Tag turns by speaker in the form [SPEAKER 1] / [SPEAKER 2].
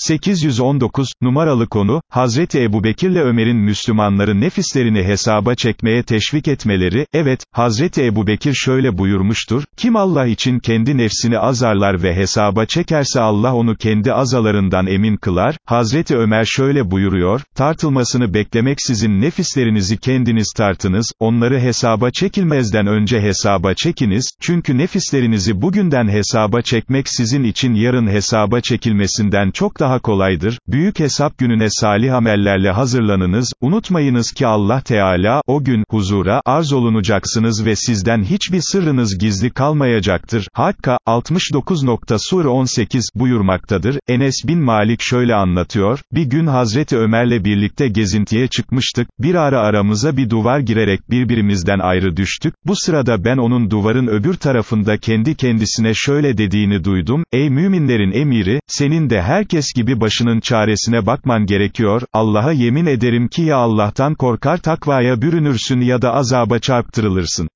[SPEAKER 1] 819, numaralı konu, Hazreti Ebubekirle Ömer'in Müslümanları nefislerini hesaba çekmeye teşvik etmeleri, evet, Hazreti Ebubekir şöyle buyurmuştur, kim Allah için kendi nefsini azarlar ve hesaba çekerse Allah onu kendi azalarından emin kılar, Hazreti Ömer şöyle buyuruyor, tartılmasını beklemeksizin nefislerinizi kendiniz tartınız, onları hesaba çekilmezden önce hesaba çekiniz, çünkü nefislerinizi bugünden hesaba çekmek sizin için yarın hesaba çekilmesinden çok daha kolaydır, büyük hesap gününe salih amellerle hazırlanınız, unutmayınız ki Allah Teala, o gün, huzura, arz olunacaksınız ve sizden hiçbir sırrınız gizli kalmayacaktır. Hakka, 69. Sur 18 buyurmaktadır, Enes bin Malik şöyle anlatıyor, bir gün Hazreti Ömer'le birlikte gezintiye çıkmıştık, bir ara aramıza bir duvar girerek birbirimizden ayrı düştük, bu sırada ben onun duvarın öbür tarafında kendi kendisine şöyle dediğini duydum, ey müminlerin emiri, senin de herkes gibi başının çaresine bakman gerekiyor, Allah'a yemin ederim ki ya Allah'tan korkar takvaya bürünürsün ya da azaba çarptırılırsın.